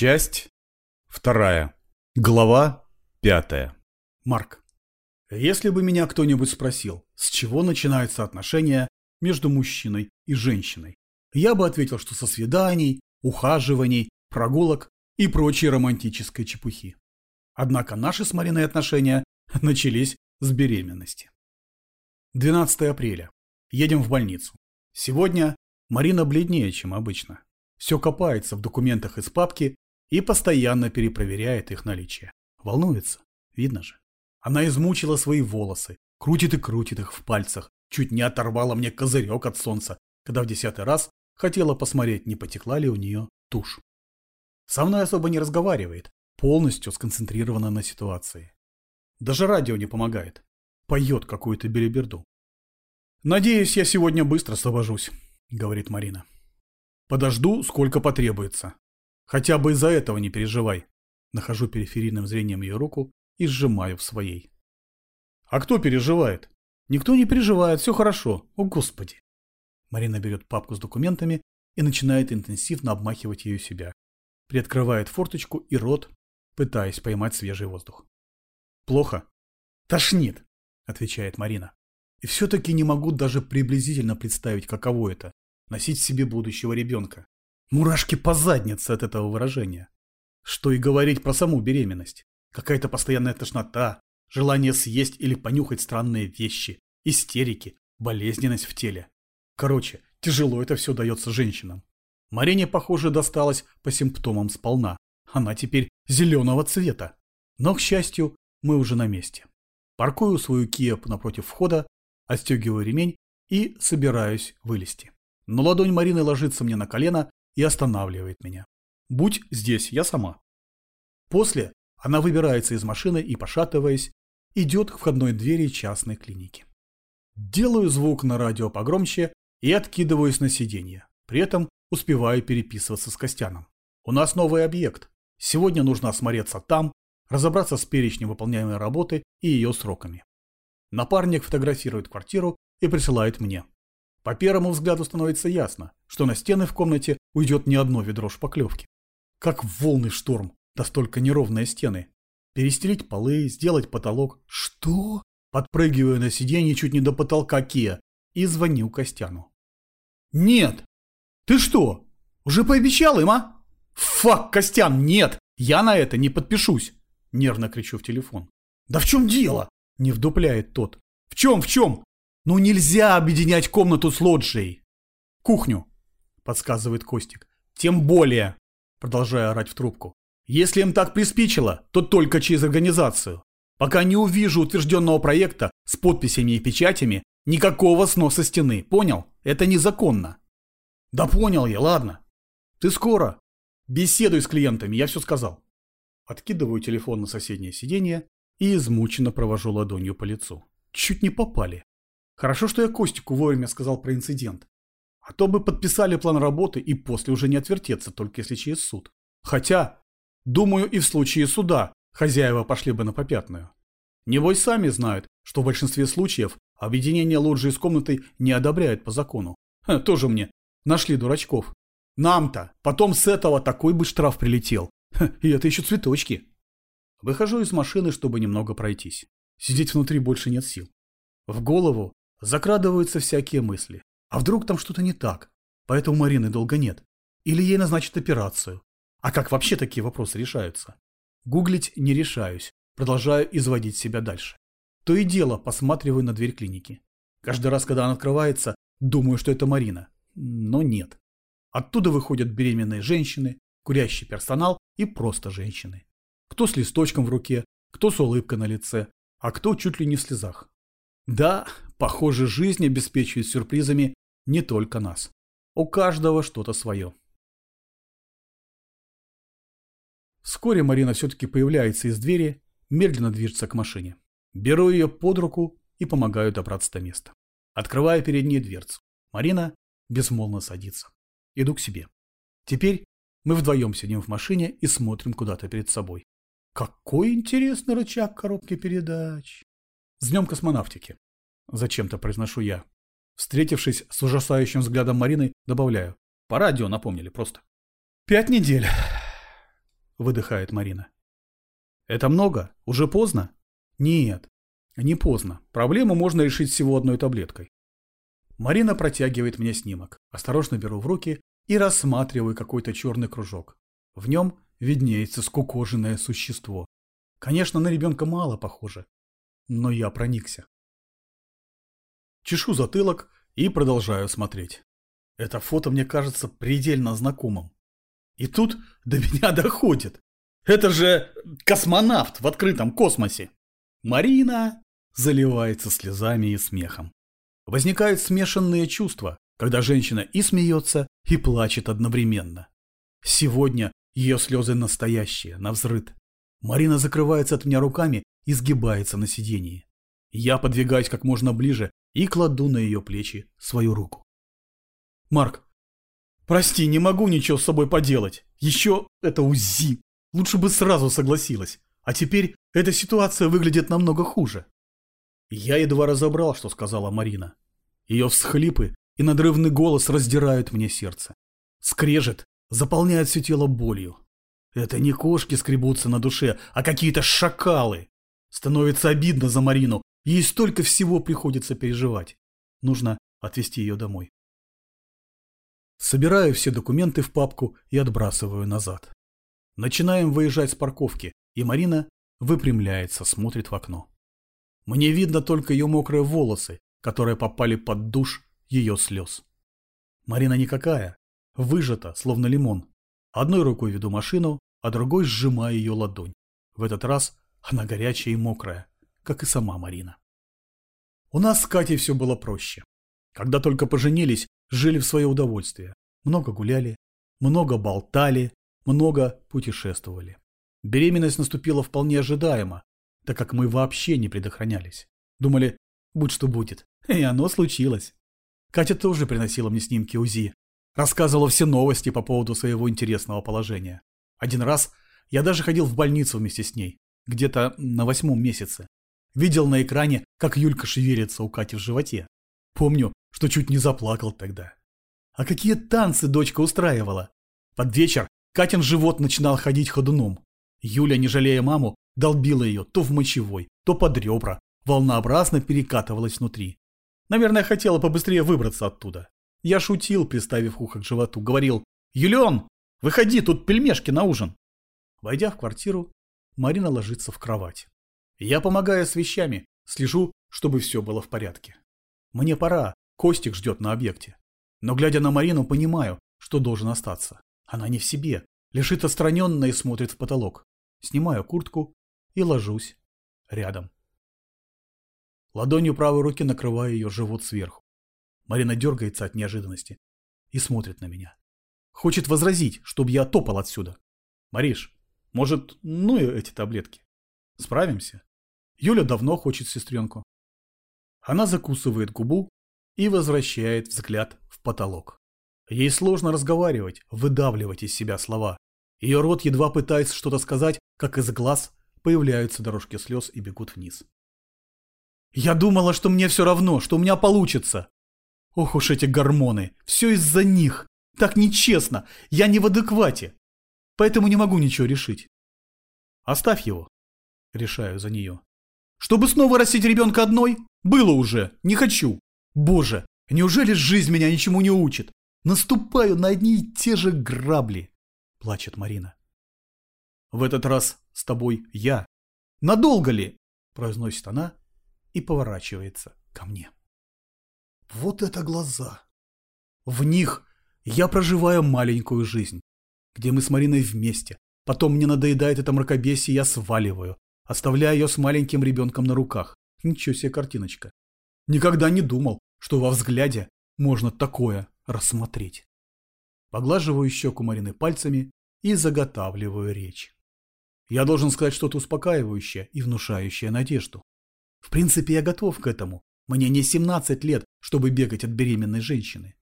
Часть вторая. Глава пятая. Марк. Если бы меня кто-нибудь спросил, с чего начинаются отношения между мужчиной и женщиной, я бы ответил, что со свиданий, ухаживаний, прогулок и прочей романтической чепухи. Однако наши с Мариной отношения начались с беременности. 12 апреля. Едем в больницу. Сегодня Марина бледнее, чем обычно. Все копается в документах из папки и постоянно перепроверяет их наличие. Волнуется, видно же. Она измучила свои волосы, крутит и крутит их в пальцах, чуть не оторвала мне козырек от солнца, когда в десятый раз хотела посмотреть, не потекла ли у нее тушь. Со мной особо не разговаривает, полностью сконцентрирована на ситуации. Даже радио не помогает. Поет какую-то белиберду. «Надеюсь, я сегодня быстро освобожусь», — говорит Марина. «Подожду, сколько потребуется. Хотя бы из-за этого не переживай. Нахожу периферийным зрением ее руку и сжимаю в своей. А кто переживает? Никто не переживает, все хорошо. О, Господи. Марина берет папку с документами и начинает интенсивно обмахивать ее себя. Приоткрывает форточку и рот, пытаясь поймать свежий воздух. Плохо? Тошнит, отвечает Марина. И все-таки не могу даже приблизительно представить, каково это – носить в себе будущего ребенка. Мурашки по заднице от этого выражения. Что и говорить про саму беременность. Какая-то постоянная тошнота, желание съесть или понюхать странные вещи, истерики, болезненность в теле. Короче, тяжело это все дается женщинам. Марине, похоже, досталось по симптомам сполна. Она теперь зеленого цвета. Но, к счастью, мы уже на месте. Паркую свою Kia напротив входа, отстегиваю ремень и собираюсь вылезти. Но ладонь Марины ложится мне на колено и останавливает меня. Будь здесь я сама. После она выбирается из машины и, пошатываясь, идет к входной двери частной клиники. Делаю звук на радио погромче и откидываюсь на сиденье. При этом успеваю переписываться с Костяном. У нас новый объект. Сегодня нужно осмотреться там, разобраться с перечнем выполняемой работы и ее сроками. Напарник фотографирует квартиру и присылает мне. По первому взгляду становится ясно, что на стены в комнате уйдет не одно ведро шпаклевки. Как волны шторм, да столько неровные стены. Перестелить полы, сделать потолок. Что? Подпрыгиваю на сиденье чуть не до потолка Кия и звоню Костяну. Нет! Ты что, уже пообещал им, а? Фак, Костян, нет! Я на это не подпишусь! Нервно кричу в телефон. Да в чем дело? Не вдупляет тот. В чем, в чем? Ну нельзя объединять комнату с лоджией. Кухню, подсказывает Костик. Тем более, продолжая орать в трубку. Если им так приспичило, то только через организацию. Пока не увижу утвержденного проекта с подписями и печатями, никакого сноса стены. Понял? Это незаконно. Да понял я, ладно. Ты скоро. Беседуй с клиентами, я все сказал. Откидываю телефон на соседнее сиденье и измученно провожу ладонью по лицу. Чуть не попали. Хорошо, что я Костику вовремя сказал про инцидент. А то бы подписали план работы и после уже не отвертеться, только если через суд. Хотя, думаю, и в случае суда хозяева пошли бы на попятную. Небось сами знают, что в большинстве случаев объединение лоджии с комнатой не одобряют по закону. Ха, тоже мне нашли дурачков. Нам-то потом с этого такой бы штраф прилетел. Ха, и это еще цветочки. Выхожу из машины, чтобы немного пройтись. Сидеть внутри больше нет сил. В голову Закрадываются всякие мысли. А вдруг там что-то не так? Поэтому Марины долго нет. Или ей назначат операцию. А как вообще такие вопросы решаются? Гуглить не решаюсь. Продолжаю изводить себя дальше. То и дело посматриваю на дверь клиники. Каждый раз, когда она открывается, думаю, что это Марина. Но нет. Оттуда выходят беременные женщины, курящий персонал и просто женщины. Кто с листочком в руке, кто с улыбкой на лице, а кто чуть ли не в слезах. Да, похоже, жизнь обеспечивает сюрпризами не только нас. У каждого что-то свое. Вскоре Марина все-таки появляется из двери, медленно движется к машине. Беру ее под руку и помогаю добраться до места. Открываю перед дверцу. Марина безмолвно садится. Иду к себе. Теперь мы вдвоем сидим в машине и смотрим куда-то перед собой. Какой интересный рычаг коробки передач. С днем космонавтики. Зачем-то произношу я. Встретившись с ужасающим взглядом Марины, добавляю. По радио напомнили просто. Пять недель. выдыхает Марина. Это много? Уже поздно? Нет, не поздно. Проблему можно решить всего одной таблеткой. Марина протягивает мне снимок. Осторожно беру в руки и рассматриваю какой-то черный кружок. В нем виднеется скукоженное существо. Конечно, на ребенка мало похоже, но я проникся. Чешу затылок и продолжаю смотреть. Это фото мне кажется предельно знакомым. И тут до меня доходит. Это же космонавт в открытом космосе. Марина заливается слезами и смехом. Возникают смешанные чувства, когда женщина и смеется, и плачет одновременно. Сегодня ее слезы настоящие, навзрыд. Марина закрывается от меня руками и сгибается на сиденье. Я подвигаюсь как можно ближе и кладу на ее плечи свою руку. Марк, прости, не могу ничего с собой поделать. Еще это УЗИ. Лучше бы сразу согласилась. А теперь эта ситуация выглядит намного хуже. Я едва разобрал, что сказала Марина. Ее всхлипы и надрывный голос раздирают мне сердце. Скрежет, заполняет все тело болью. Это не кошки скребутся на душе, а какие-то шакалы. Становится обидно за Марину, ей столько всего приходится переживать. Нужно отвезти ее домой. Собираю все документы в папку и отбрасываю назад. Начинаем выезжать с парковки, и Марина выпрямляется, смотрит в окно. Мне видно только ее мокрые волосы, которые попали под душ ее слез. Марина никакая, выжата, словно лимон. Одной рукой веду машину, а другой сжимаю ее ладонь. В этот раз она горячая и мокрая, как и сама Марина. У нас с Катей все было проще. Когда только поженились, жили в свое удовольствие. Много гуляли, много болтали, много путешествовали. Беременность наступила вполне ожидаемо, так как мы вообще не предохранялись. Думали, будь что будет. И оно случилось. Катя тоже приносила мне снимки УЗИ. Рассказывала все новости по поводу своего интересного положения. Один раз я даже ходил в больницу вместе с ней, где-то на восьмом месяце. Видел на экране, как Юлька шевелится у Кати в животе. Помню, что чуть не заплакал тогда. А какие танцы дочка устраивала. Под вечер Катин живот начинал ходить ходуном. Юля, не жалея маму, долбила ее то в мочевой, то под ребра, волнообразно перекатывалась внутри. Наверное, хотела побыстрее выбраться оттуда. Я шутил, приставив ухо к животу, говорил «Юлион, выходи, тут пельмешки на ужин». Войдя в квартиру, Марина ложится в кровать. Я помогаю с вещами, слежу, чтобы все было в порядке. Мне пора, Костик ждет на объекте. Но глядя на Марину, понимаю, что должен остаться. Она не в себе, лежит отстраненно и смотрит в потолок. Снимаю куртку и ложусь рядом. Ладонью правой руки накрываю ее живот сверху. Марина дергается от неожиданности и смотрит на меня. Хочет возразить, чтобы я топал отсюда. Мариш, может, ну и эти таблетки. Справимся? Юля давно хочет сестренку. Она закусывает губу и возвращает взгляд в потолок. Ей сложно разговаривать, выдавливать из себя слова. Ее рот едва пытается что-то сказать, как из глаз появляются дорожки слез и бегут вниз. Я думала, что мне все равно, что у меня получится. Ох уж эти гормоны, все из-за них. Так нечестно, я не в адеквате. Поэтому не могу ничего решить. Оставь его, решаю за нее. Чтобы снова растить ребенка одной? Было уже, не хочу. Боже, неужели жизнь меня ничему не учит? Наступаю на одни и те же грабли, плачет Марина. В этот раз с тобой я. Надолго ли? произносит она и поворачивается ко мне. Вот это глаза! В них я проживаю маленькую жизнь, где мы с Мариной вместе. Потом мне надоедает это мракобесие, я сваливаю, оставляя ее с маленьким ребенком на руках. Ничего себе картиночка. Никогда не думал, что во взгляде можно такое рассмотреть. Поглаживаю щеку Марины пальцами и заготавливаю речь. Я должен сказать что-то успокаивающее и внушающее надежду. В принципе, я готов к этому. Мне не 17 лет, чтобы бегать от беременной женщины.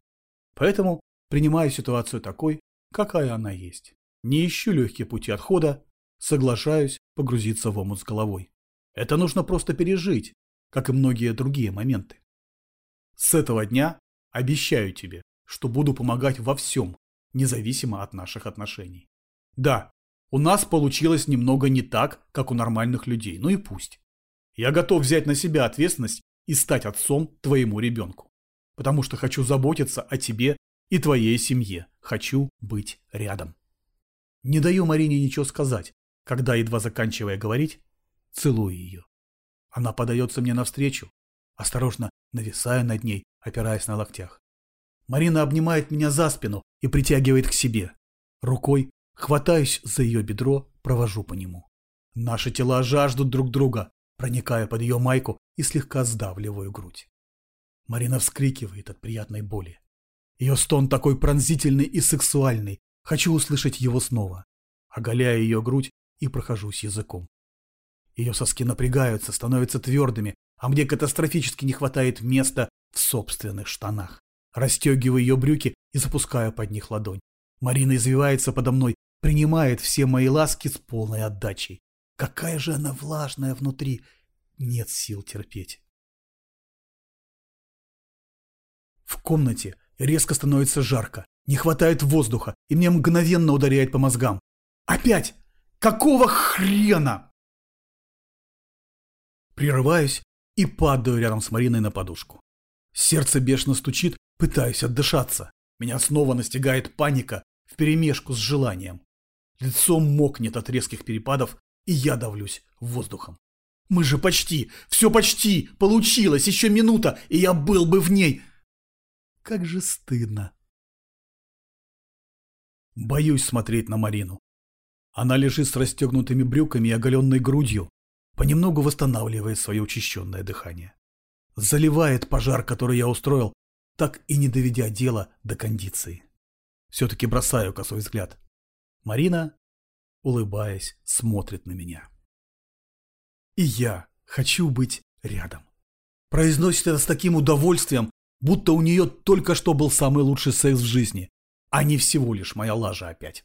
Поэтому принимаю ситуацию такой, какая она есть. Не ищу легкие пути отхода, соглашаюсь погрузиться в омут с головой. Это нужно просто пережить, как и многие другие моменты. С этого дня обещаю тебе, что буду помогать во всем, независимо от наших отношений. Да, У нас получилось немного не так, как у нормальных людей, ну и пусть. Я готов взять на себя ответственность и стать отцом твоему ребенку. Потому что хочу заботиться о тебе и твоей семье. Хочу быть рядом. Не даю Марине ничего сказать, когда, едва заканчивая говорить, целую ее. Она подается мне навстречу, осторожно нависая над ней, опираясь на локтях. Марина обнимает меня за спину и притягивает к себе. Рукой хватаюсь за ее бедро, провожу по нему. Наши тела жаждут друг друга, проникая под ее майку и слегка сдавливаю грудь. Марина вскрикивает от приятной боли. Ее стон такой пронзительный и сексуальный. Хочу услышать его снова. Оголяю ее грудь и прохожусь языком. Ее соски напрягаются, становятся твердыми, а мне катастрофически не хватает места в собственных штанах. Растегиваю ее брюки и запускаю под них ладонь. Марина извивается подо мной, принимает все мои ласки с полной отдачей. Какая же она влажная внутри. Нет сил терпеть. В комнате резко становится жарко. Не хватает воздуха, и мне мгновенно ударяет по мозгам. Опять! Какого хрена? Прерываюсь и падаю рядом с Мариной на подушку. Сердце бешено стучит, пытаюсь отдышаться. Меня снова настигает паника вперемешку с желанием. Лицо мокнет от резких перепадов, и я давлюсь воздухом. Мы же почти, все почти, получилось, еще минута, и я был бы в ней. Как же стыдно. Боюсь смотреть на Марину. Она лежит с расстегнутыми брюками и оголенной грудью, понемногу восстанавливает свое учащенное дыхание. Заливает пожар, который я устроил, так и не доведя дело до кондиции. Все-таки бросаю косой взгляд. Марина улыбаясь, смотрит на меня. И я хочу быть рядом. Произносит это с таким удовольствием, будто у нее только что был самый лучший секс в жизни, а не всего лишь моя лажа опять.